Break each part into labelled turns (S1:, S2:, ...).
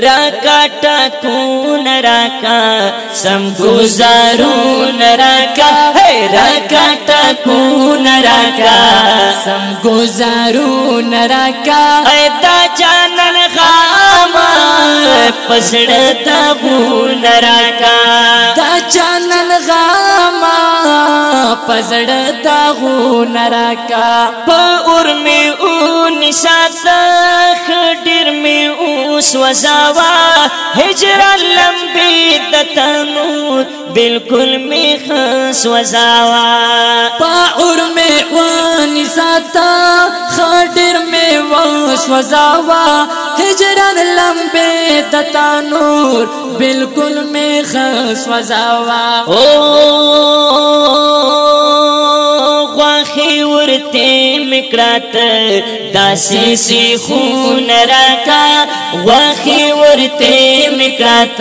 S1: راکا ٹاکون راکا سم گزارون راکا ہے راکا ٹاکون راکا سم گزارون راکا اے دا جانن غاما پسڑ تابون راکا دا جانن غاما پسڑ تابون راکا پا ارمی ارمی نشات خډیر می اوس وزاوا هجر لمبي د تنور بالکل می خس وزاوا پاور می و نشات خډیر می اوس وزاوا هجر لمبي د تنور بالکل می خس وزاوا او مخی ورتی مکرات داسی سی خون راکا وخی ورتی مکرات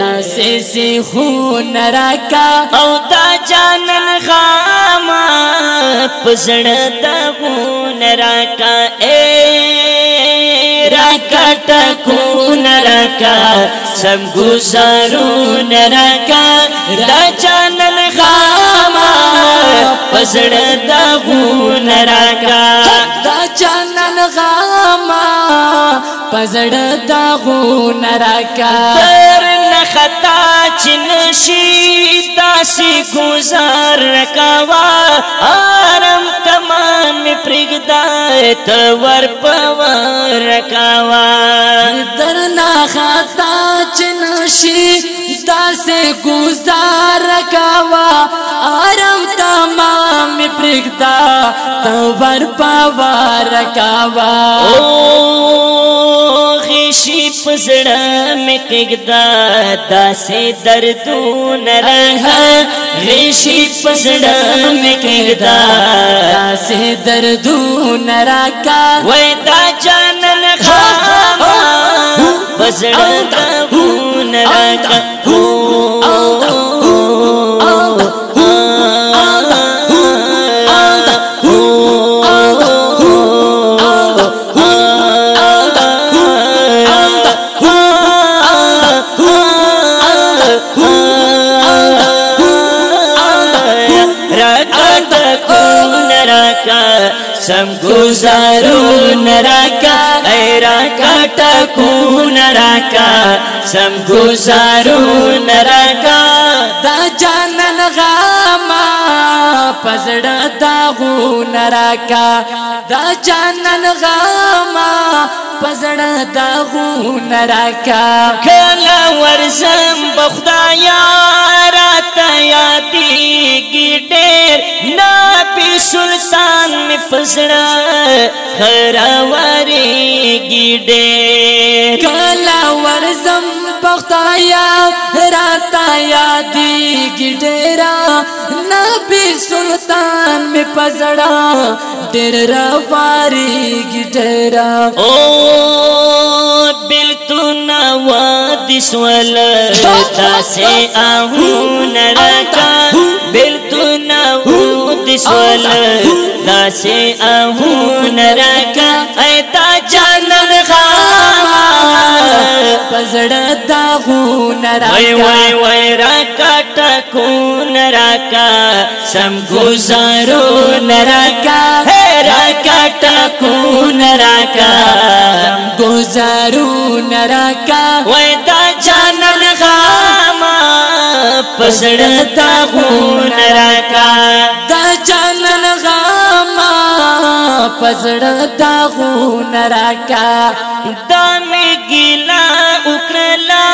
S1: داسی سی خون راکا او دا جانن غاما پزړ دا خون راکا اے راکا ټکون راکا سم گزارون راکا دا جانن غاما پسړ دا غول راکا دا جانان غاما پسړ دا غول راکا تر نه خطا چن شي داسي گزار رکوا آرام تمام پرګدا ته ور پوار رکوا تر نه خطا چن شي داسي گزار رکوا می پرگدا تو ور پاوار کاوا او غشی پزڑا می پرگدا دا سے دردون رہا غشی پزڑا می پرگدا دا سے دردون رکا ویدا جانن خاما پزڑا دردون رکا سم گزارو نراکا اے راکا ٹکو نراکا سم گزارو نراکا دا جانن غاما پزڑ داغو نراکا دا جانن غاما پزړ دا غو نراکا کلا ورزم بخدایا رات یادی کی ډېر نه پی سلطان میں پسڑا خرا واری گی ڈے کلا ورزم پختایا راتا یادی گی ڈیرا نبی سلطان میں پسڑا دیر را واری گی ڈیرا او بلتو ناوا دیس والا تا سے آہون رکا بلتو ناوا تور سول داسې اهون راکا ایتا جانن خان پزړه دا هون راکا وای وای وای راکا ټکون راکا سم گزارو نراکا راکا ټکون راکا سم گزارو نراکا وای دا جانن خان پسړه تا هون راکا پزړه دا غو نراکا دا می ګلا وکړلا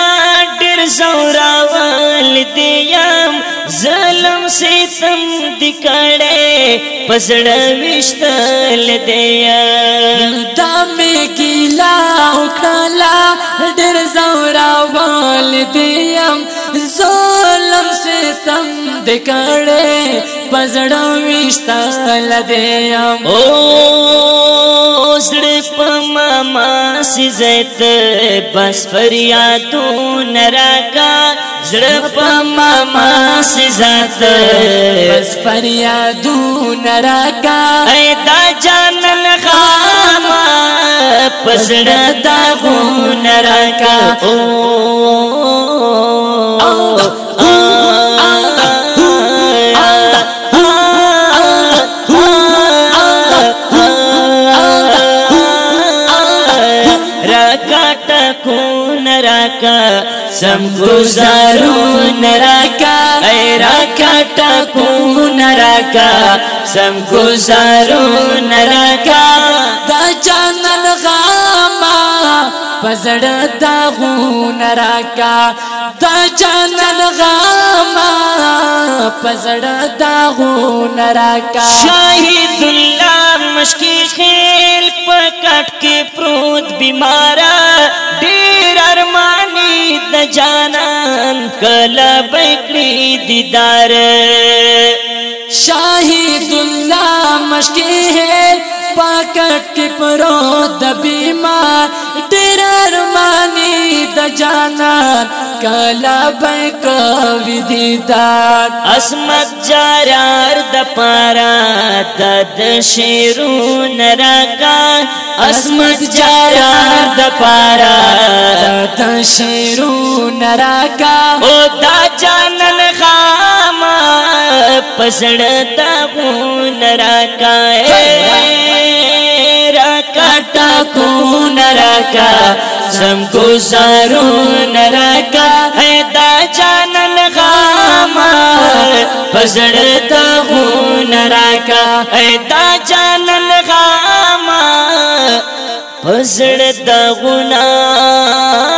S1: ډیر زورا ول دیم ظلم ستم دکړې پزړه وشتل دیم دا می ګلا وکړلا ډیر زورا ول دیم زور ستم د کړه پزړه وشتا لده او زړه پما ما سي زيت بس فریادو نراکا زړه پما ما سي زات بس فریادو نراکا اي دا جانن غاما پسړه دا غو نراکا او راکا سم گزارو نراکا اے راکا ٹاپو نراکا سم گزارو نراکا دا جانن غاما پزڑ دا غون راکا دا جانن غاما پزڑ دا غون راکا شاہد اللہ مشکی خیل کٹ کے پروت بیمارا دیر ارمانی اور جانان کلا جانا دیدار شاہد اللہ خیل پاکټ کې پرو د بیمار ډېر ارمانی د جانان کلا به کوي دیدار اسمت جارار د پارا د شیرو نرګان اسمت جارار د پارا د شیرو نرګا او دا جانن خام پسړ تا غو نرګا کو گون را سم گ سارون ر کا ج چانل گا مسڑ در کا چن گا مسڑ دگ ن